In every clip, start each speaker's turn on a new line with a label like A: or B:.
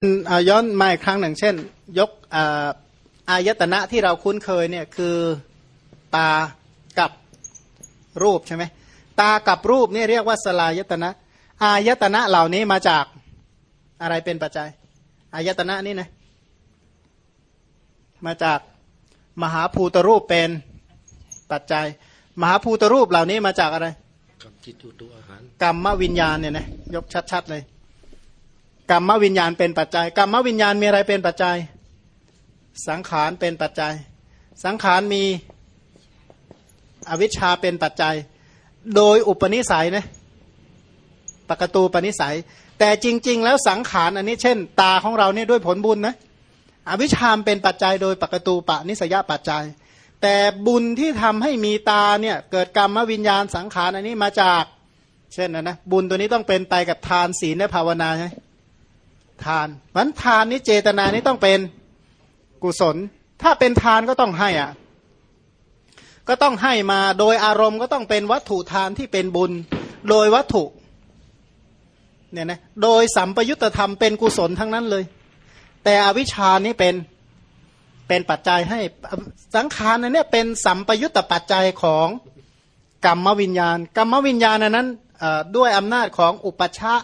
A: เอาย้อนมาอีกครั้งหนึ่งเช่น ยกอาอายตนะที่เราคุ้นเคยเนี่ยคือตากับรูปใช่ไหมตากับรูปนี่เรียกว่าสลายตนะ อายตนะเหล่านี้มาจากอะไรเป็นปัจจัย อายตนะนี่นะมาจากมหาภูตรูปเป็นปัจจัย มหาภูตรูปเหล่านี้มาจากอะไร
B: กับจิตตัวอาหาร
A: กรรมวิญญาณเนี่ยนะยกชัด ๆ เลย กรรมวิญญาณเป็นปัจจัยกรรมวิญญาณมีอะไรเป็นปัจจัย สังขารเป็นปัจจัย สังขารมีอวิชชาเป็นปัจจัย โดยอุปนิสัยนะปกตูปนิสัย แต่จริง ๆ แล้วสังขารอันนี้เช่น ตาของเราเนี่ยด้วยผลบุญนะอวิชชามเป็นปัจจัยโดยปกตูปนิสยปัจจัย แต่บุญที่ทำให้มีตาเนี่ยเกิดกรรมวิญญาณสังขารอันนี้มาจาก เช่นนะนะบุญตัวนี้ต้องเป็นไปกับทานศีลและภาวนาใช่ ทานมันทานนี้เจตนานี้ต้องเป็นกุศล ถ้าเป็นทานก็ต้องให้อะ ก็ต้องให้มาโดยอารมณ์ก็ต้องเป็นวัตถุทานที่เป็นบุญ โดยวัตถุเนี่ยนะโดยสัมปยุตธรรมเป็นกุศลทั้งนั้นเลย แต่อวิชานี้เป็นเป็นปัจจัยให้สังขารนั้นเนี่ยเป็นสัมปยุตตปัจจัยของกรรมวิญญาณ กรรมวิญญาณนั้นด้วยอำนาจของอุปชา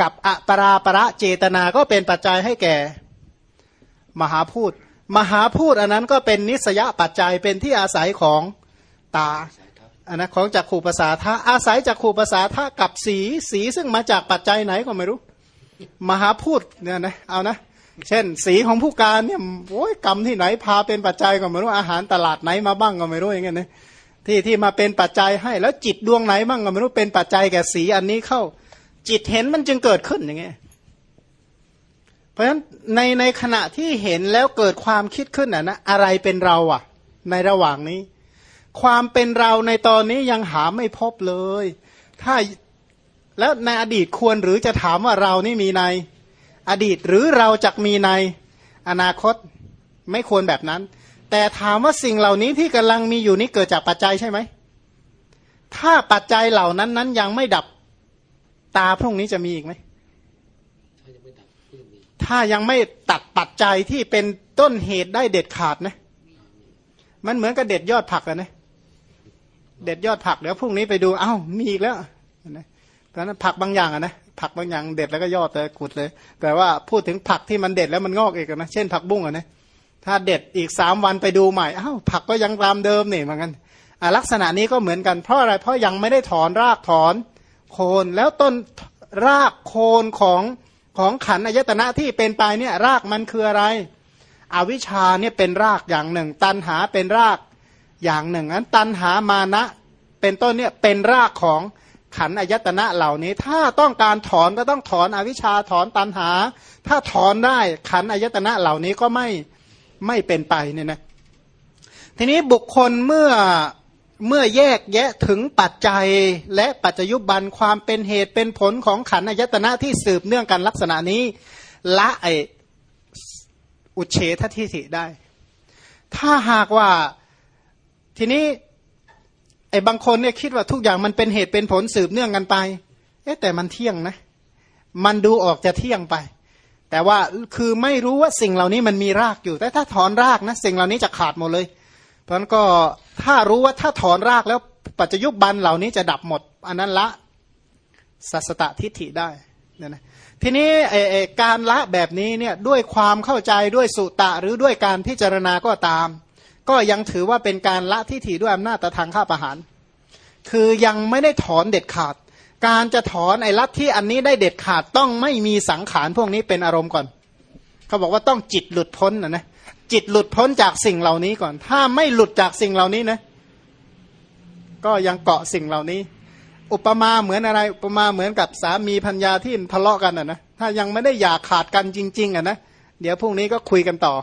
A: กับอปราประเจตนาก็เป็นปัจจัยให้แก่ มหาพูด มหาพูดอันนั้นก็เป็นนิสยปัจจัยเป็นที่อาศัยของตาอันนะของจักขู่ภาษาท่าอาศัยจักขู่ภาษาท่ากับสีสีซึ่งมาจากปัจจัยไหนก็ไม่รู้ มหาพูดเนี่ยนะเอานะเช่น สีของผู้การเนี่ยโอ้ยกรรมที่ไหนพาเป็นปัจจัยก็ไม่รู้อาหารตลาดไหนมาบ้างก็ไม่รู้อย่างเงี้ยนะที่ที่มาเป็นปัจจัยให้แล้วจิตดวงไหนบ้างก็ไม่รู้เป็นปัจจัยแก่สีอันนี้เข้า จิตเห็นมันจึงเกิดขึ้นอย่างเงี้ยเพราะฉะนั้นในในขณะที่เห็นแล้วเกิดความคิดขึ้นอะนะอะไรเป็นเราอะ ในระหว่างนี้ ความเป็นเราในตอนนี้ยังหาไม่พบเลย ถ้าแล้วในอดีตควรหรือจะถามว่าเรานี่มีใน อดีตหรือเราจะมีในอนาคตไม่ควรแบบนั้น แต่ถามว่าสิ่งเหล่านี้ที่กำลังมีอยู่นี้เกิดจากปัจจัยใช่ไหมถ้าปัจจัยเหล่านั้นนั้นยังไม่ดับ ตาพรุ่งนี้จะมีอีกไหมถ้ายังไม่ตัดปัจจัยที่เป็นต้นเหตุได้เด็ดขาดนะ มันเหมือนกับเด็ดยอดผักอะนะ เด็ดยอดผักเดี๋ยวพรุ่งนี้ไปดูเอ้ามีอีกแล้วนะตอนนั้นผักบางอย่างอะนะผักบางอย่างเด็ดแล้วก็ยอดแต่กุดเลย แต่ว่าพูดถึงผักที่มันเด็ดแล้วมันงอกอีกนะเช่นผักบุ้งอะนะถ้าเด็ดอีกสามวันไปดูใหม่เอ้าผักก็ยังตามเดิมนี่เหมือนกันลักษณะนี้ก็เหมือนกันเพราะอะไรเพราะยังไม่ได้ถอนรากถอน โคนแล้วต้นรากโคนของของขันอายตนะที่เป็นไปเนี่ยรากมันคืออะไร อวิชชาเนี่ยเป็นรากอย่างหนึ่ง ตันหาเป็นรากอย่างหนึ่งนั้นตันหามานะเป็นต้นเนี่ยเป็นรากของขันอายตนะเหล่านี้ ถ้าต้องการถอนก็ต้องถอนอวิชชาถอนตันหา ถ้าถอนได้ขันอายตนะเหล่านี้ก็ไม่ไม่เป็นไปเนี่ยนะทีนี้บุคคลเมื่อ เมื่อแยกแยะถึงปัจจัยและปัจจยุบันความเป็นเหตุเป็นผลของขันอายตนะที่สืบเนื่องกันลักษณะนี้ ละไออุเฉททิฏฐิได้ ถ้าหากว่าทีนี้ไอ้บางคนเนี่ยคิดว่าทุกอย่างมันเป็นเหตุเป็นผลสืบเนื่องกันไป เอ๊แต่มันเที่ยงนะ มันดูออกจะเที่ยงไป แต่ว่าคือไม่รู้ว่าสิ่งเหล่านี้มันมีรากอยู่ แต่ถ้าถอนรากนะสิ่งเหล่านี้จะขาดหมดเลย เพราะนั้นก็ถ้ารู้ว่าถ้าถอนรากแล้วปัจจยุบันเหล่านี้จะดับหมด อันนั้นละสัสตทิฏฐิได้นี่นะทีนี้การละแบบนี้เนี่ยด้วยความเข้าใจด้วยสุตะหรือด้วยการพิจารณาก็ตาม ก็ยังถือว่าเป็นการละทิฏฐิด้วยอำนาจตะทางข้าประหาร คือยังไม่ได้ถอนเด็ดขาด การจะถอนไอ้ลัทธิอันนี้ได้เด็ดขาดต้องไม่มีสังขารพวกนี้เป็นอารมณ์ก่อน เขาบอกว่าต้องจิตหลุดพ้นนะนะ จิตหลุดพ้นจากสิ่งเหล่านี้ก่อน ถ้าไม่หลุดจากสิ่งเหล่านี้นะ ก็ยังเกาะสิ่งเหล่านี้ อุปมาเหมือนอะไร อุปมาเหมือนกับสามีพัญญาที่ทะเลาะกันอะนะ ถ้ายังไม่ได้อยากขาดกันจริง ๆอะนะ เดี๋ยวพรุ่งนี้ก็คุยกันต่อ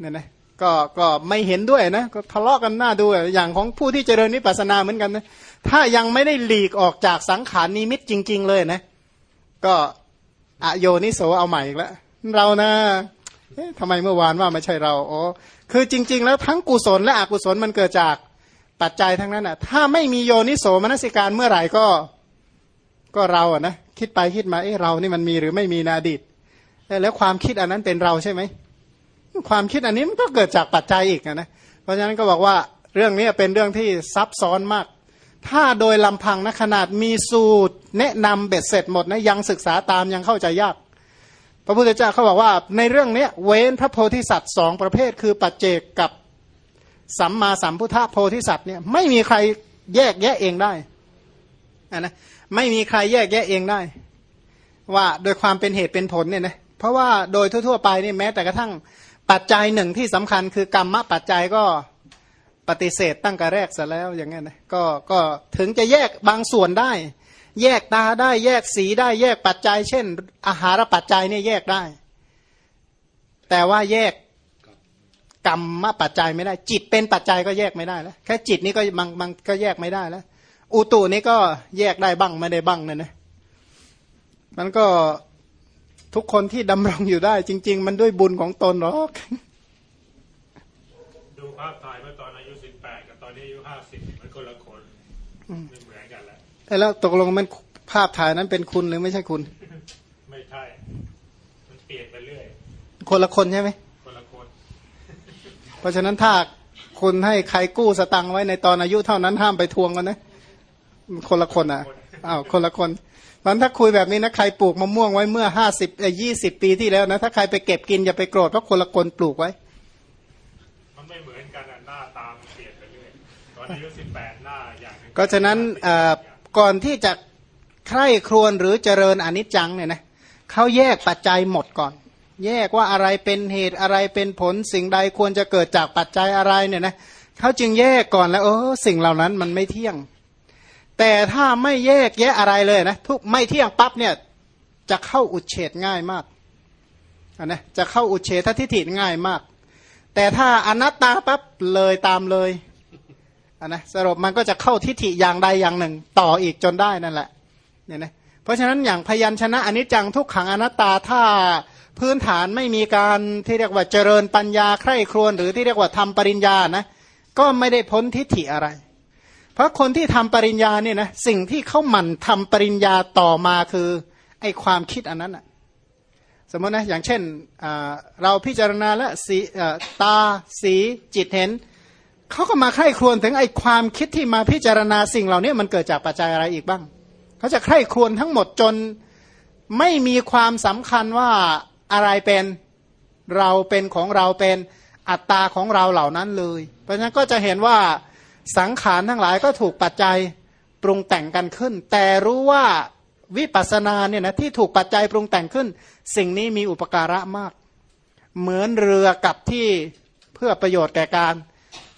A: เนี่ยนะ ก็ก็ไม่เห็นด้วยนะ ก็ทะเลาะกันหน้าดู อย่างของผู้ที่เจริญนิพพานาเหมือนกันนะ ถ้ายังไม่ได้หลีกออกจากสังขารนิมิตจริง ๆ เลยนะ ก็อโยนิโสเอาใหม่อีกแล้ว เรานะ เอ๊ะทำไมเมื่อวานว่าไม่ใช่เราอ๋อคือจริง ๆ แล้วทั้งกุศลและอกุศลมันเกิดจากปัจจัยทั้งนั้นอะ ถ้าไม่มีโยนิโสมนสิการเมื่อไหร่ก็ ก็เราอะนะคิดไปคิดมาเอ๊ะเรานี่มันมีหรือไม่มีนาดิตแล้วความคิดอันนั้นเป็นเราใช่ไหมความคิดอันนี้มันก็เกิดจากปัจจัยอีกนะ เพราะฉะนั้นก็บอกว่าเรื่องนี้เป็นเรื่องที่ซับซ้อนมาก ถ้าโดยลำพังนะขนาดมีสูตร แนะนำเบ็ดเสร็จหมดนะยังศึกษาตามยังเข้าใจยาก พระพุทธเจ้าเขาบอกว่าในเรื่องนี้เว้นพระโพธิสัตว์สองประเภท คือปัจเจกกับสัมมาสัมพุทธโพธิสัตว์เนี่ยไม่มีใครแยกแยะเองได้นะไม่มีใครแยกแยะเองได้ ว่าโดยความเป็นเหตุเป็นผลเนี่ยนะเพราะว่าโดยทั่วๆไปนี่แม้แต่กระทั่งปัจจัยหนึ่งที่สำคัญคือกรรมปัจจัยก็ปฏิเสธตั้งแต่แรกซะแล้วอย่างเงี้ยนะก็ก็ถึงจะแยกบางส่วนได้ แยกตาได้แยกสีได้แยกปัจจัย เช่น อาหารปัจจัยเนี่ยแยกได้ แต่ว่าแยกกรรมปัจจัยไม่ได้ จิตเป็นปัจจัยก็แยกไม่ได้แล้วแค่จิตนี้ก็บางบางก็แยกไม่ได้แล้วอุตุนี้ก็แยกได้บ้างไม่ได้บ้างเนี่ยนะมันก็ทุกคนที่ดำรงอยู่ได้ จริง ๆ มันด้วยบุญของตนหรอก
C: ดูภาพถ่ายเมื่อตอนอายุสิบแปดกับตอนนี้อายุห้าสิบมันคนละคนไม่เหมือนกัน แล้ว
A: แล้วตกลงมันภาพถ่ายนั้นเป็นคุณหรือไม่ใช่คุณ
C: ไม่ใช่ มันเปลี่ยนไปเรื่อย
A: คนละคนใช่ไหม
C: คนละคน
A: เพราะฉะนั้นถ้าคุณให้ใครกู้สตังค์ไว้ในตอนอายุเท่านั้นห้ามไปทวงกันนะ คนละคนอะอ้าวคนละคนมันถ้าคุยแบบนี้นะใครปลูกมะม่วงไว้เมื่อห้าสิบยี่สิบปีที่แล้วนะถ้าใครไปเก็บกินอย่าไปโกรธเพราะคนละคนปลูกไว้
C: มันไม่เหมือนกันหน้าตามเปลี่ยนไปเรื่อยตอนอายุสิบแปดหน้าอย่าง
A: ก็ฉะนั้น ก่อนที่จะใคร่ครวญหรือเจริญอนิจจังเนี่ยนะเขาแยกปัจจัยหมดก่อน แยกว่าอะไรเป็นเหตุอะไรเป็นผลสิ่งใดควรจะเกิดจากปัจจัยอะไรเนี่ยนะเขาจึงแยกก่อนแล้วเออสิ่งเหล่านั้นมันไม่เที่ยง แต่ถ้าไม่แยกแยะอะไรเลยนะทุกไม่เที่ยงปั๊บเนี่ยจะเข้าอุเฉดง่ายมากนะจะเข้าอุเฉททิฏฐิง่ายมาก แต่ถ้าอนัตตาปั๊บเลยตามเลย นนะสรุปมันก็จะเข้าทิฏฐิอย่างใดอย่างหนึ่ง ต่ออีกจนได้นั่นแหละเนี่ยนะเพราะฉะนั้นอย่างพยัญชนะอนิจจังทุกขังอนัตตาถ้าพื้นฐานไม่มีการที่เรียกว่าเจริญปัญญาใคร่ครวญหรือที่เรียกว่าทำปริญญานะก็ไม่ได้พ้นทิฏฐิอะไร เพราะคนที่ทำปริญญาเนี่ยนะสิ่งที่เขาหมั่นทำปริญญาต่อมาคือไอความคิดอันนั้นอะสมมตินะอย่างเช่นเราพิจารณาและสีตาสีจิตเห็น เขาก็มาใคร่ครวญถึงไอ้ความคิดที่มาพิจารณาสิ่งเหล่านี้มันเกิดจากปัจจัยอะไรอีกบ้าง เขาจะใคร่ครวญทั้งหมดจนไม่มีความสำคัญว่าอะไรเป็นเราเป็นของเราเป็นอัตตาของเราเหล่านั้นเลย เพราะฉะนั้นก็จะเห็นว่าสังขารทั้งหลายก็ถูกปัจจัยปรุงแต่งกันขึ้น แต่รู้ว่าวิปัสสนาเนี่ยนะที่ถูกปัจจัยปรุงแต่งขึ้น สิ่งนี้มีอุปการะมาก เหมือนเรือกับที่เพื่อประโยชน์แก่การ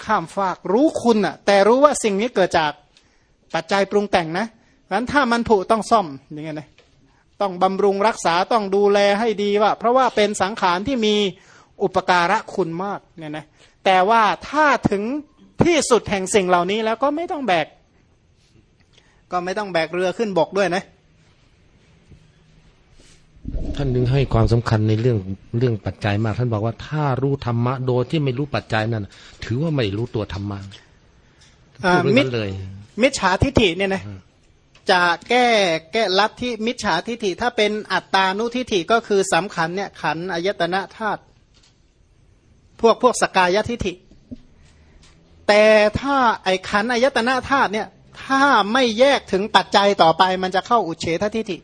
A: ข้ามฟากรู้คุณอะแต่รู้ว่าสิ่งนี้เกิดจากปัจจัยปรุงแต่งนะงั้นถ้ามันผุต้องซ่อมอย่างเงี้ยนะต้องบำรุงรักษาต้องดูแลให้ดีว่า เพราะว่าเป็นสังขารที่มีอุปการะคุณมากเนี่ยนะแต่ว่าถ้าถึงที่สุดแห่งสิ่งเหล่านี้แล้วก็ไม่ต้องแบก ก็ไม่ต้องแบกเรือขึ้นบกด้วยนะ
B: ท่านดึงให้ความสำคัญในเรื่องเรื่องปัจจัยมาก ท่านบอกว่าถ้ารู้ธรรมะโดยที่ไม่รู้ปัจจัยนั้นถือว่าไม่รู้ตัวธรรมะ
A: มิจเลย มิจฉาทิฏฐิเนี่ยนะจะแก้แก้ลัทธิมิจฉาทิฏฐิ ถ้าเป็นอัตตานุทิฏฐิก็คือสำคัญเนี่ยขันอายตนะธาตุพวกพวกสกายทิฏฐิ แต่ถ้าไอ้ขันอายตนะธาตุเนี่ย ถ้าไม่แยกถึงปัจจัยต่อไป มันจะเข้าอุเฉททิฏฐิ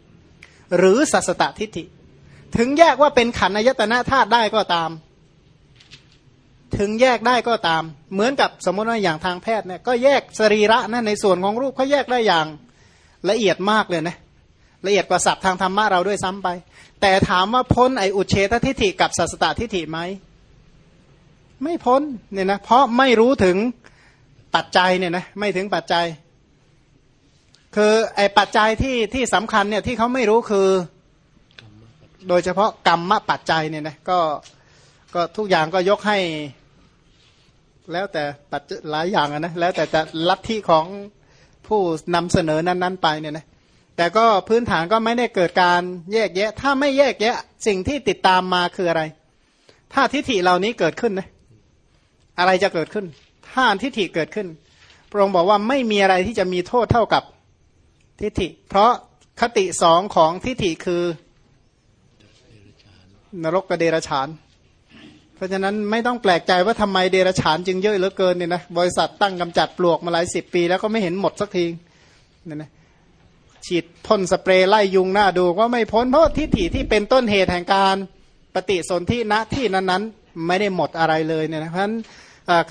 A: หรือสัสตตทิฏฐิ ถึงแยกว่าเป็นขันอายตนะธาตุได้ก็ตาม ถึงแยกได้ก็ตาม เหมือนกับสมมติว่าอย่างทางแพทย์เนี่ยก็แยกสรีระนะในส่วนของรูปเขาแยกได้อย่างละเอียดมากเลยนะละเอียดกว่าศัพท์ทางธรรมะเราด้วยซ้ำไป แต่ถามว่าพ้นไออุเฉททิฏฐิกับสัสตตทิฏฐิไหมไม่พ้นเนี่ยนะเพราะไม่รู้ถึงปัจจัยเนี่ยนะไม่ถึงปัจจัย คือไอ้ปัจจัยที่ที่สำคัญเนี่ยที่เขาไม่รู้คือ โดยเฉพาะกรรมปัจจัยเนี่ยนะก็ก็ทุกอย่างก็ยกให้ แล้วแต่ปัจหลายอย่างนะแล้วแต่จะลัทธิของผู้นำเสนอนั้นๆไปเนี่ยนะแต่ก็พื้นฐานก็ไม่ได้เกิดการแยกแยะ ถ้าไม่แยกแยะ สิ่งที่ติดตามมาคืออะไร ถ้าทิฏฐิเหล่านี้เกิดขึ้นนะอะไรจะเกิดขึ้น ถ้าทิฏฐิเกิดขึ้นพระองค์บอกว่าไม่มีอะไรที่จะมีโทษเท่ากับ ทิฏฐิ เพราะคติสองของทิฏฐิคือนรกกับเดรฉาน เพราะฉะนั้นไม่ต้องแปลกใจว่าทำไมเดรฉานจึงเยอะเหลือเกินเนี่ยนะบริษัทตั้งกำจัดปลวกมาหลายสิบปี แล้วก็ไม่เห็นหมดสักทีเนี่ยนะฉีดพ่นสเปรย์ไล่ยุงหน้าดูก็ไม่พ้นเพราะทิฏฐิที่เป็นต้นเหตุแห่งการปฏิสนธิณที่นั้นๆ ไม่ได้หมดอะไรเลยเนี่ยนะเพราะฉะนั้น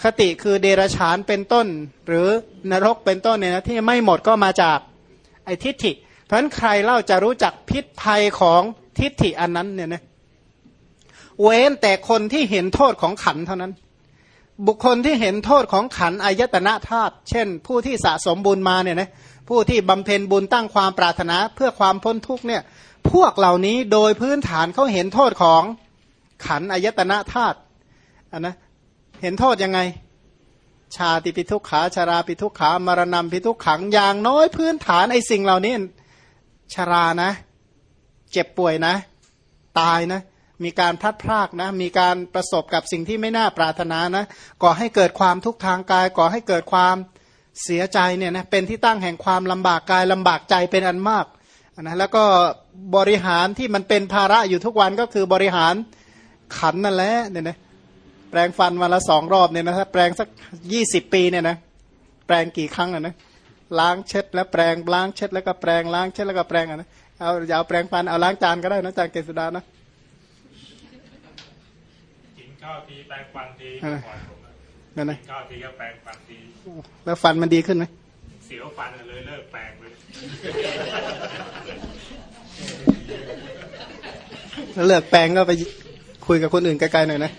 A: คติคือเดรฉานเป็นต้น หรือนรกเป็นต้นเนี่ยนะที่ไม่หมดก็มาจาก ไอ้ทิฏฐิ เพราะฉะนั้นใครเล่าจะรู้จักพิษภัยของทิฏฐิอันนั้นเนี่ยนะเว้นแต่คนที่เห็นโทษของขันเท่านั้น บุคคลที่เห็นโทษของขันอายตนะธาตุเช่น ผู้ที่สะสมบุญมาเนี่ยนะผู้ที่บำเพ็ญบุญตั้งความปรารถนาเพื่อความพ้นทุกเนี่ยพวกเหล่านี้โดยพื้นฐานเขาเห็นโทษของขันอายตนะธาตุนนะเห็นโทษยังไง ชาติปิทุกขาชาราปิทุกขามรณะปิทุกขังอย่างน้อยพื้นฐานไอ้สิ่งเหล่านี้ชารานะ เจ็บป่วยนะ ตายนะ มีการพลัดพรากนะ มีการประสบกับสิ่งที่ไม่น่าปรารถนานะก่อให้เกิดความทุกข์ทางกายก่อให้เกิดความเสียใจเนี่ยนะเป็นที่ตั้งแห่งความลำบากกายลำบากใจเป็นอันมากนะแล้วก็บริหารที่มันเป็นภาระอยู่ทุกวันก็คือบริหารขันนั่นแหละเนี่ยนะ แปลงฟันวันละสองรอบเนี่ยนะถ้าแปลงสักยี่สิบปีเนี่ยนะแปลงกี่ครั้งอะนะล้างเช็ดแล้วแปลงล้างเช็ดแล้วก็แปลงล้างเช็ดแล้วก็แปลงอะนะเอาอย่าเอาแปลงฟันเอาล้างจานก็ได้นะจานเกษดานะ
C: กินข้าวทีแปรงฟันที
A: อ่า
C: ก่อนผมอะ
A: นั่นนะ
C: กินข้าวทีก็แปรงฟันที
A: แล้วฟันมันดีขึ้นไหม
C: เสียวฟันเลยเลิกแปรงเลย
A: แล้วเลิกแปลงก็ไปคุยกับคนอื่นไกลๆหน่อยนะ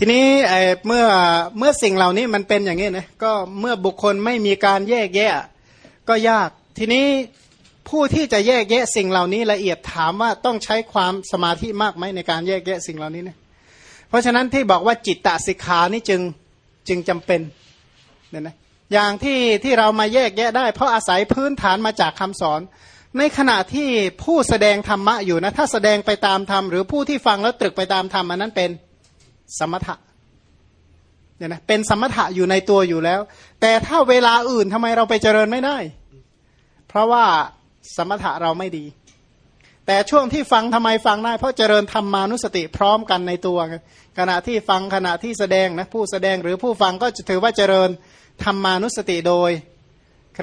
A: ทีนี้เมื่อเมื่อสิ่งเหล่านี้มันเป็นอย่างนี้นะก็เมื่อบุคคลไม่มีการแยกแยะ ก็ยาก ทีนี้ผู้ที่จะแยกแยะสิ่งเหล่านี้ละเอียดถามว่าต้องใช้ความสมาธิมากไหมในการแยกแยะสิ่งเหล่านี้เนี่ยเพราะฉะนั้นที่บอกว่าจิตตสิกขานี่จึงจึงจำเป็นเนี่ยนะอย่างที่ที่เรามาแยกแยะได้ เพราะอาศัยพื้นฐานมาจากคำสอน ในขณะที่ผู้แสดงธรรมะอยู่นะถ้าแสดงไปตามธรรมหรือผู้ที่ฟังแล้วตรึกไปตามธรรมอันนั้นเป็น สมถะเนี่ยนะเป็นสมถะอยู่ในตัวอยู่แล้ว แต่ถ้าเวลาอื่นทำไมเราไปเจริญไม่ได้ เพราะว่าสมถะเราไม่ดี แต่ช่วงที่ฟังทำไมฟังได้ เพราะเจริญธรรมานุสติพร้อมกันในตัว ขณะที่ฟังขณะที่แสดงนะผู้แสดงหรือผู้ฟังก็จะถือว่าเจริญธรรมานุสติโดย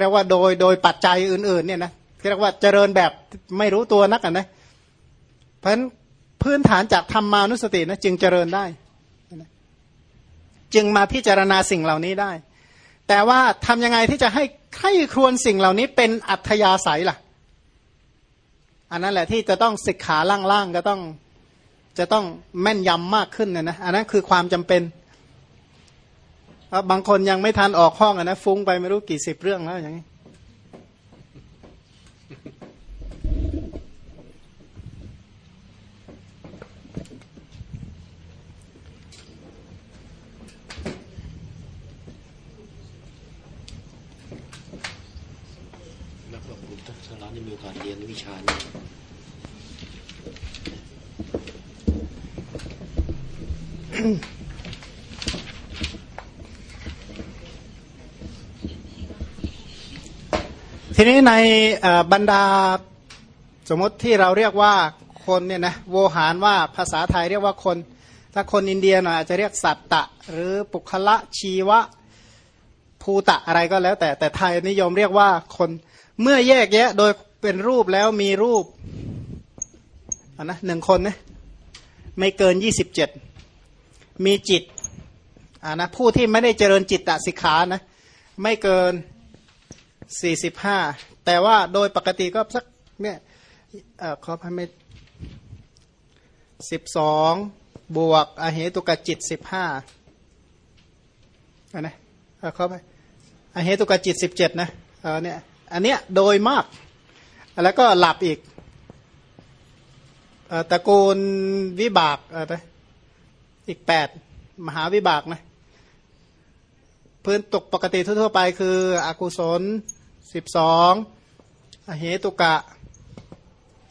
A: เรียกว่าโดยโดยปัจจัยอื่นๆเนี่ยนะเรียกว่าเจริญแบบไม่รู้ตัวนักนะเพราะฉะนั้นพื้นฐานจากธรรมานุสตินะจึงเจริญได้ จึงมาพิจารณาสิ่งเหล่านี้ได้ แต่ว่าทำยังไงที่จะให้ใครครวญสิ่งเหล่านี้เป็นอัธยาศัยล่ะ อันนั้นแหละที่จะต้องศึกขาล่างๆก็ต้องจะต้องแม่นยำมากขึ้นนะนะอันนั้นคือความจำเป็นเพราะบางคนยังไม่ทันออกห้องอะนะฟุ้งไปไม่รู้กี่สิบเรื่องแล้วอย่างนี้
B: แล้วก็ผมถ้าเราได้มีโอกาสเรียนวิชานี้
A: ทีนี้ในบรรดาสมมติที่เราเรียกว่าคนเนี่ยนะโวหารว่าภาษาไทยเรียกว่าคน ถ้าคนอินเดียหน่อยอาจจะเรียกสัตตะ หรือปุคละชีวะภูตะอะไรก็แล้ว แต่แต่ไทยนิยมเรียกว่าคนเมื่อแยกแยะโดยเป็นรูปแล้วมีรูปอันนะหนึ่งคนนะไม่เกินยี่สิบเจ็ด มีจิตอ่านะผู้ที่ไม่ได้เจริญจิตตสิกขานะไม่เกินสี่สิบห้าแต่ว่าโดยปกติก็สักเนี่ยเอ่อขอพันเมตสิบสองบวกอเหตุกจิตสิบห้าอันนะเอ่อขอไปอเหตุกจิตสิบเจ็ดนะเออเนี่ยอันเนี้ยโดยมาก แล้วก็หลับอีกอตระกูลวิบากออไป อีกแปดมหาวิบากนะพื้นตกปกติทั่วๆไปคืออกุศลสิบสองอเหตุกะ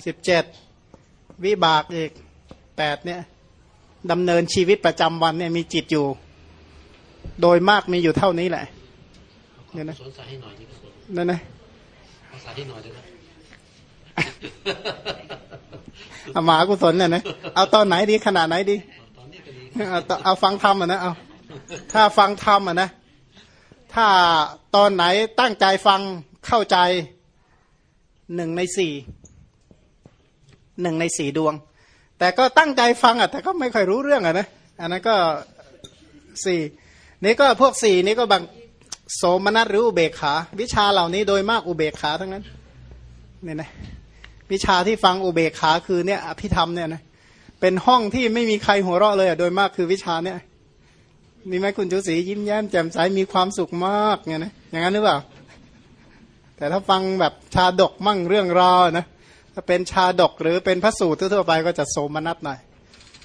A: สิบเจ็ดวิบากอีกแปดเนี่ยดำเนินชีวิตประจำวันเนี่ยมีจิตอยู่ โดยมากมีอยู่เท่านี้แหละเดี๋ยวนะ
B: สนใจให้หน่อยนี่ก็
A: นั่นนะ
B: ภาษาที่หน่อยด้วยนะ
A: เอามหากุศลเนี่ยนะเอาตอนไหนดีขนาดไหนดี เอาฟังธรรมอะนะเอาถ้าฟังธรรมอะนะ ถ้าตอนไหนตั้งใจฟังเข้าใจหนึ่งในสี่หนึ่งในสี่ดวง แต่ก็ตั้งใจฟังอะแต่ก็ไม่ค่อยรู้เรื่องอะนะอันนั้นก็สี่นี่ก็พวกสี่นี่ก็บางโสมนัสหรืออุเบกขา วิชาเหล่านี้โดยมากอุเบกขาทั้งนั้นเนี่ยนะวิชาที่ฟังอุเบกขาคือเนี่ยอภิธรรมเนี่ยนะ เป็นห้องที่ไม่มีใครหัวเราะเลยอะโดยมากคือวิชาเนี่ยมีไหมคุณจุศรียิ้มแย้มแจ่มใสมีความสุขมากเนี่ยนะอย่างนั้นหรือเปล่า แต่ถ้าฟังแบบชาดกมั่งเรื่องราวนะถ้าเป็นชาดกหรือเป็นพระสูตรทั่วไปก็จะโสมนัสหน่อย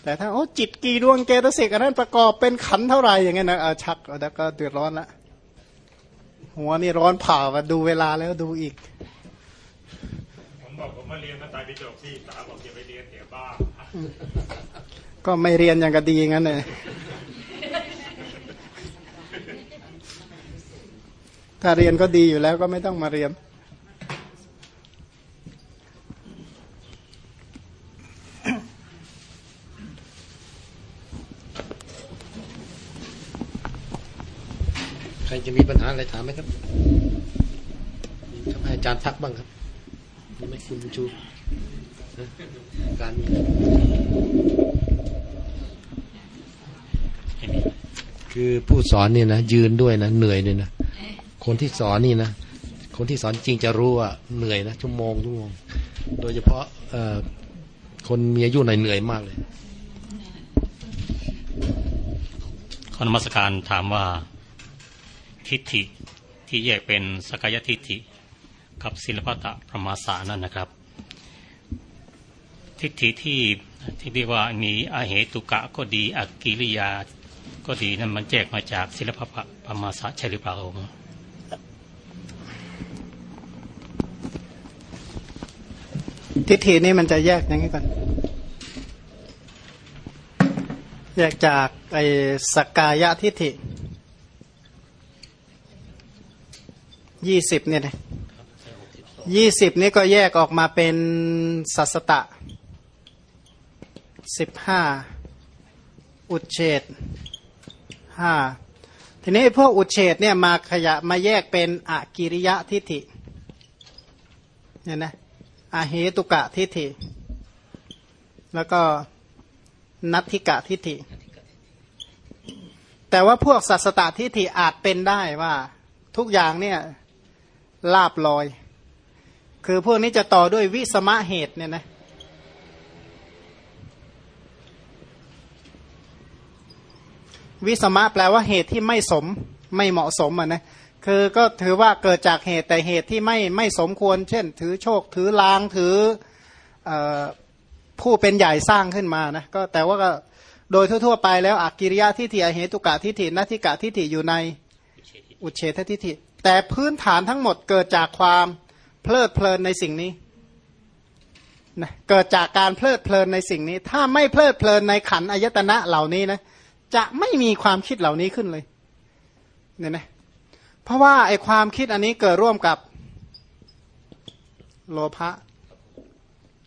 A: แต่ถ้าโอ้จิตกี่ดวงเกตสิกอันนั้นประกอบเป็นขันเท่าไหร่อย่างเงี้ยนะเออชักแล้วก็เดือดร้อนละหัวนี่ร้อนผ่ามาดูเวลาแล้วดูอีก
C: มบอกผมมาเรียนมาตายพิจกพี่สาวบอกอย่าไปเรียนเดี๋ยวบ้า
A: ก็ไม่เรียนอย่างก็ดีงั้นเลยถ้าเรียนก็ดีอยู่แล้วก็ไม่ต้องมาเรียน
B: ใครจะมีปัญหาอะไรถามไหมครับครับให้อาจารย์ทักบ้างครับ นี่ไหมคุณชูการมีคือผู้สอนเนี่ยนะยืนด้วยนะเหนื่อยเลยนะคนที่สอนนี่นะคนที่สอนจริงจะรู้ว่าเหนื่อยนะชั่วโมงชั่วโมง โดยเฉพาะเอ่อคนมีอายุหน่อยเหนื่อยมากเลย
D: ขอนมัสการถามว่าทิฏฐิที่แยกเป็นสกายทิฏฐิ กับศิลปตะประมาสานั่นนะครับ ทิฏฐิที่ที่เรียกว่ามีอาเหตุกะก็ดีอักกิริยาก็ดีนั่นมันแยกมาจากศิลปะประมาสาใช่หรือเปล่าองค์
A: ทิฏฐินี่มันจะแยกอย่างนี้ก่อน แยกจากไอ้สกกายะทิฏฐิยี่สิบเนี่ยนะ ยี่สิบนี่ก็แยกออกมาเป็นสัสตะสิบห้าอุดเฉดห้าทีนี้พวกอุดเฉดเนี่ยมาขยะมาแยกเป็นอกิริยะทิฏฐิเนี่ยนะอาเหตุกะทิฏฐิ แล้วก็นัตถิกะทิฏฐิ แต่ว่าพวกสัสตตทิฏฐิอาจเป็นได้ว่าทุกอย่างเนี่ยลาบลอย คือพวกนี้จะต่อด้วยวิสมะเหตุเนี่ยนะวิสมะแปลว่าเหตุที่ไม่สมไม่เหมาะสมอะนะคือก็ถือว่าเกิดจากเหตุแต่เหตุที่ไม่ไม่สมควร เช่น ถือโชคถือลางถืออผู้เป็นใหญ่สร้างขึ้นมานะก็แต่ว่าก็โดยทั่วๆไปแล้วอากิริยะทิฏฐิอเหตุกะทิฏฐินัตถิกะทิฏฐิอยู่ในอุเฉททิฏฐิแต่พื้นฐานทั้งหมดเกิดจากความ เพลิดเพลินในสิ่งนี้นะเกิดจากการเพลิดเพลินในสิ่งนี้ ถ้าไม่เพลิดเพลินในขันอายตนะเหล่านี้นะจะไม่มีความคิดเหล่านี้ขึ้นเลยเนี่ยนะเพราะว่าไอความคิดอันนี้เกิดร่วมกับโลภะ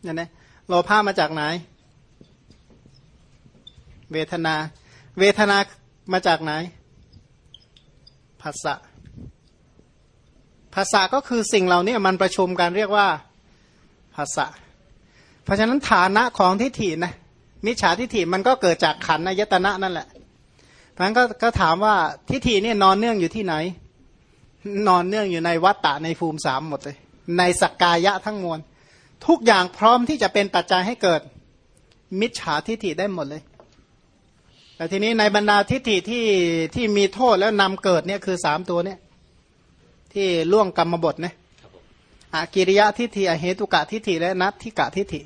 A: เนี่ยนะโลภะมาจากไหน เวทนา เวทนามาจากไหนภาษะ ภาษาก็คือสิ่งเหล่านี้มันประชุมกันเรียกว่าภาษะเพราะฉะนั้นฐานะของทิฏฐินะมิจฉาทิฏฐิมันก็เกิดจากขันธ์อายตนะนั่นแหละเพราะฉะนั้นก็ก็ถามว่าทิฏฐิเนี่ยนอนเนื่องอยู่ที่ไหน นอนเนื่องอยู่ในวัตตะในภูมิสามหมดเลย ในสักกายะทั้งมวล ทุกอย่างพร้อมที่จะเป็นปัจจัยให้เกิดมิจฉาทิฏฐิได้หมดเลย แต่ทีนี้ในบรรดาทิฏฐิที่ที่มีโทษแล้วนำเกิดเนี่ยคือสามตัวเนี่ย ที่ล่วงกรรมบทนะอากิริยะทิฏฐิอเหตุกะทิฏฐิและนัตทิกะทิฏฐิ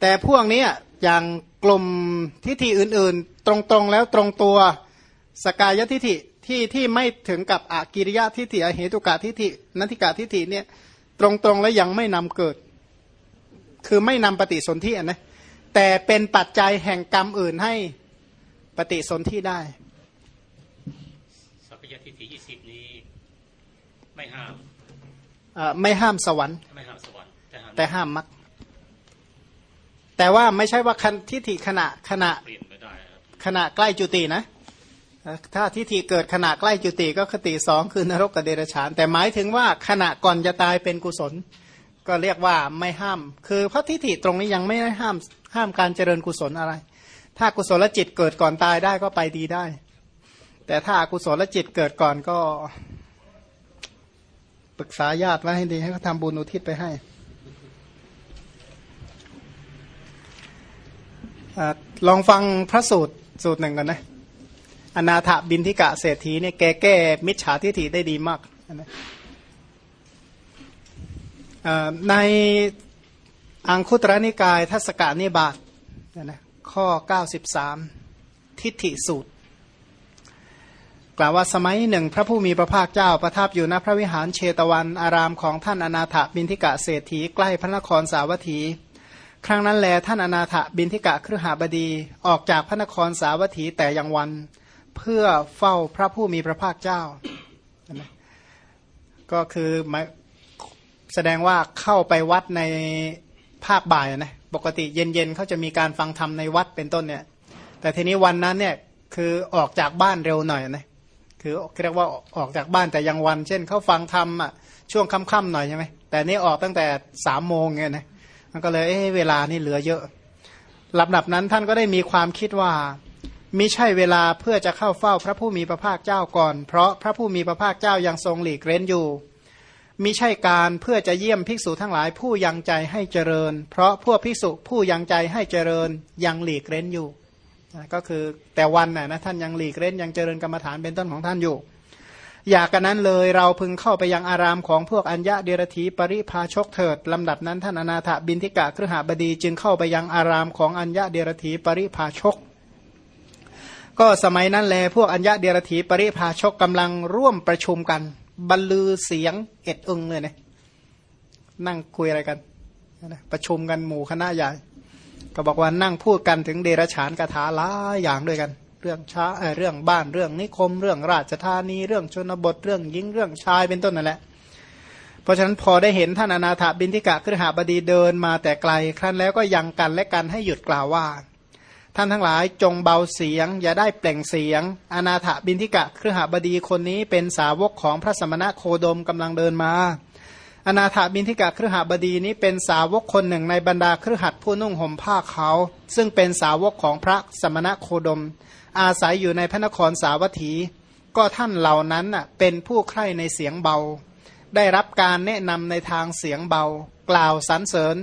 A: แต่พวกนี้อย่างกลุ่มทิฏฐิอื่นๆ ตรงๆแล้วตรงตัวสกายทิฏฐิที่ที่ไม่ถึงกับอากิริยะทิฏฐิอเหตุกะทิฏฐินัตถิกะทิฏฐิเนี่ยตรงๆแล้วยังไม่นำเกิด คือไม่นำปฏิสนธินะแต่เป็นปัจจัยแห่งกรรมอื่นให้ปฏิสนธิได้
D: สัพพยทิฏฐิยี่สิบนี้ ไม่ห้าม
A: เอ่อ ไม่ห้ามสวรรค์
D: ไม่ห้ามสวรรค์แต่ห้าม
A: แต่ห้ามมรรคแต่ว่าไม่ใช่ว่าคันทิฏฐิขณะขณะ
D: เปลี่ยนไม่ได้ครับ
A: ขณะใกล้จุตินะเอ่อถ้าทิฏฐิเกิดขณะใกล้จุติก็คติสองคือนรกกับเดรัจฉาน แต่หมายถึงว่าขณะก่อนจะตายเป็นกุศล ก็เรียกว่าไม่ห้าม คือเพราะทิฏฐิตรงนี้ยังไม่ได้ห้ามห้ามการเจริญกุศลอะไร ถ้ากุศลจิตเกิดก่อนตายได้ก็ไปดีได้ แต่ถ้าอกุศลจิตเกิดก่อนก็ ปรึกษาญาติไว้ให้ดีให้เขาทำบุญอุทิศไปให้อลองฟังพระสูตรสูตรหนึ่งก่อนนะอนาถบินทิกะเศรษฐีเนี่ยแกแก้มิจฉาทิฏฐิได้ดีมากนะในอังคุตรนิกายทัศกานิบาตนะข้อ 93 ทิฏฐิสูตร กล่าวว่าสมัยหนึ่งพระผู้มีพระภาคเจ้าประทับอยู่ณพระวิหารเชตวันอารามของท่านอนาถบินทิกะเศรษฐีใกล้พระนครสาวัตถี ครั้งนั้นแลท่านอนาถบินทิกะครหาบดีออกจากพระนครสาวัตถีแต่ยังวัน เพื่อเฝ้าพระผู้มีพระภาคเจ้า ก็คือแสดงว่าเข้าไปวัดในภาคบ่ายนะปกติเย็นๆเขาจะมีการฟังธรรมในวัดเป็นต้นเนี่ยแต่ทีนี้วันนั้นเนี่ยคือออกจากบ้านเร็วหน่อยนะ คือเรียกว่าออกจากบ้านแต่ยังวัน เช่นเขาฟังธรรมอะช่วงค่ำๆหน่อยใช่ไหมแต่นี่ออกตั้งแต่สามโมงเงี้ยนะมันก็เลยเอ๊ะเวลานี่เหลือเยอะลำดับนั้นท่านก็ได้มีความคิดว่ามิใช่เวลาเพื่อจะเข้าเฝ้าพระผู้มีพระภาคเจ้าก่อน เพราะพระผู้มีพระภาคเจ้ายังทรงหลีกเร้นอยู่มิใช่การเพื่อจะเยี่ยมภิกษุทั้งหลายผู้ยังใจให้เจริญ เพราะพวกภิกษุผู้ยังใจให้เจริญยังหลีกเร้นอยู่ ก็คือแต่วันน่ะนะท่านยังหลีกเร้นยังเจริญกรรมฐานเป็นต้นของท่านอยู่ อยากกันนั้นเลยเราพึงเข้าไปยังอารามของพวกอัญญะเดรธีปริพาชกเถิดลำดับนั้นท่านอนาถบินทิกะครหบดีจึงเข้าไปยังอารามของอัญญะเดรธีปริพาชก ก็สมัยนั้นแลพวกอัญญะเดรธีปริพาชกกำลังร่วมประชุมกัน บรรลือเสียงเอ็ดอึงเลยนะนั่งคุยอะไรกันประชุมกันหมู่คณะใหญ่ ก็บอกว่านั่งพูดกันถึงเดรฉานคาถาหลายอย่างด้วยกัน เรื่องช้าเรื่องบ้านเรื่องนิคม เรื่องราชธานี เรื่องชนบทเรื่องหญิงเรื่องชายเป็นต้นนั่นแหละ เพราะฉะนั้นพอได้เห็นท่านอนาถบินทิกะครหาบดีเดินมาแต่ไกล ครั้นแล้วก็ยังกันและกันให้หยุดกล่าวว่า ท่านทั้งหลายจงเบาเสียง อย่าได้เปล่งเสียง อนาถบินทิกะครหบดีคนนี้เป็นสาวกของพระสมณะโคดมกำลังเดินมา อนาถบินทิกะครหบดีนี้เป็นสาวกคนหนึ่งในบรรดาครหัดผู้นุ่งห่มผ้าเขาซึ่งเป็นสาวกของพระสมณะโคดม อาศัยอยู่ในพระนครสาวัตถี ก็ท่านเหล่านั้นเป็นผู้ใคร่ในเสียงเบา ได้รับการแนะนำในทางเสียงเบา กล่าวสรรเสริญ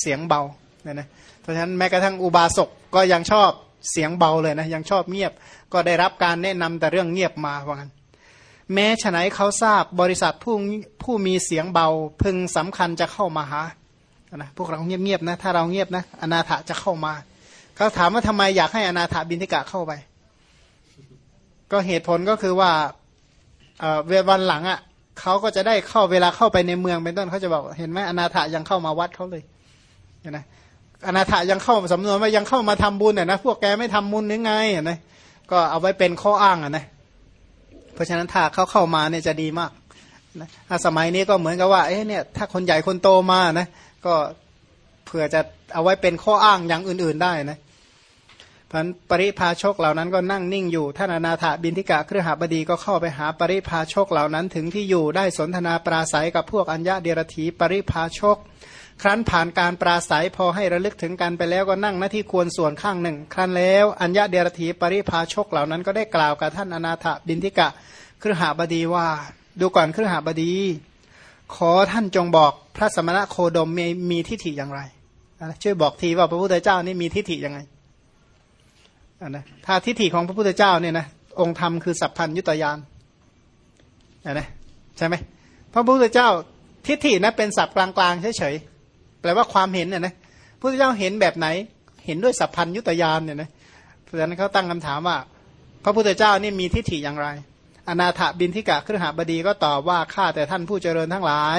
A: เสียงเบาเนี่ยนะเพราะฉะนั้นแม้กระทั่งอุบาสกก็ยังชอบเสียงเบาเลยนะยังชอบเงียบ ก็ได้รับการแนะนำแต่เรื่องเงียบมาว่างั้น แม้ฉะไหนเขาทราบบริษัทผู้ผู้มีเสียงเบา พึงสำคัญจะเข้ามาหานะพวกเราเงียบๆนะ ถ้าเราเงียบนะอนาถจะเข้ามา เขาถามว่าทำไมอยากให้อนาถบินทิกะเข้าไป ก็เหตุผลก็คือว่าเออวันหลังอะเขาก็จะได้เข้าเวลาเข้าไปในเมืองเป็นต้นเขาจะบอกเห็นไหมอนาถยังเข้ามาวัดเขาเลยเห็นไหมอนาถยังเข้าสำนวนว่ายังเข้ามาทำบุญเนี่ยนะพวกแกไม่ทำบุญหรือไงเห็นไหมก็เอาไว้เป็นข้ออ้างอะนะ เพราะฉะนั้นถ้าเขาเข้ามาเนี่ยจะดีมากนะถ้าสมัยนี้ก็เหมือนกับว่าเอ๊ะเนี่ยถ้าคนใหญ่คนโตมานะก็เผื่อจะเอาไว้เป็นข้ออ้างอย่างอื่น ๆได้นะพันปริพาชกเหล่านั้นก็นั่งนิ่งอยู่ท่านอนาถบินทิกะเครือหาบดีก็เข้าไปหาปริพาชกเหล่านั้นถึงที่อยู่ได้สนทนาปราศัยกับพวกอัญญะเดรธีปริพาชก ครั้นผ่านการปราศัยพอให้ระลึกถึงกันไปแล้วก็นั่งหน้าที่ควรส่วนข้างหนึ่ง ครั้นแล้วอัญญะเดรธีปริพาชกเหล่านั้นก็ได้กล่าวกับท่านอนาถบินทิกะเครือหบดีว่า ดูก่อนเครือหบดี ขอท่านจงบอกพระสมณะโคดมมีมีทิฏฐิอย่างไรช่วยบอกทีว่าพระพุทธเจ้านี่มีทิฏฐิยังไงนะถ้าทิฏฐิของพระพุทธเจ้าเนี่ยนะองค์ธรรมคือสัพพัญยุตยานนะใช่ไหมพระพุทธเจ้าทิฏฐินะเป็นศัพท์กลางๆเฉยๆ แปลว่าความเห็นเนี่ยนะพระพุทธเจ้าเห็นแบบไหน เห็นด้วยสัพพัญยุตยานเนี่ยนะเพราะฉะนั้นเขาตั้งคำถามว่า พระพุทธเจ้านี่มีทิฏฐิอย่างไร อนาถบินทิกะครหบดีก็ตอบว่าข้าแต่ท่านผู้เจริญทั้งหลาย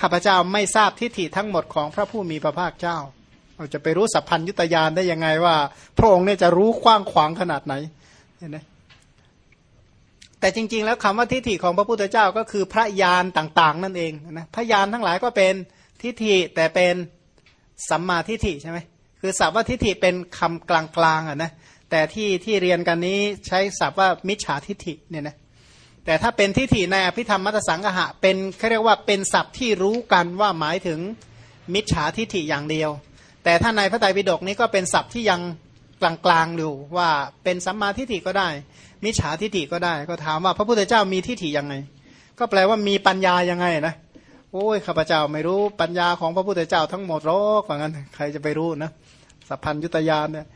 A: ข้าพเจ้าไม่ทราบทิฏฐิทั้งหมดของพระผู้มีพระภาคเจ้าเราจะไปรู้สัพพัญยุตยานได้ยังไงว่า พระองค์เนี่ยจะรู้กว้างขวางขนาดไหนเห็นไหมแต่จริง ๆ แล้วคำว่าทิฏฐิของพระพุทธเจ้าก็คือพระยานต่าง ๆ นั่นเองนะพระยานทั้งหลายก็เป็น ทิฏฐิแต่เป็นสัมมาทิฏฐิใช่ไหมคือศัพท์ว่าทิฏฐิเป็นคำกลางๆอะนะแต่ที่ที่เรียนกันนี้ใช้ศัพท์ว่ามิจฉาทิฏฐิเนี่ยนะแต่ถ้าเป็นทิฏฐิในอภิธรรมมัตสังกหะเป็นเขาเรียกว่าเป็นศัพท์ที่รู้กันว่าหมายถึงมิจฉาทิฏฐิอย่างเดียว แต่ถ้าในพระไตรปิฎกนี้ก็เป็นศัพท์ที่ยังกลางๆอยู่ว่าเป็นสัมมาทิฏฐิก็ได้ มิจฉาทิฏฐิก็ได้ ก็ถามว่าพระพุทธเจ้ามีทิฏฐิยังไง ก็แปลว่ามีปัญญายังไงนะ โอ้ยข้าพเจ้าไม่รู้ปัญญาของพระพุทธเจ้าทั้งหมดหรอกว่างั้น ใครจะไปรู้นะสัพพัญยุตยานเนี่ย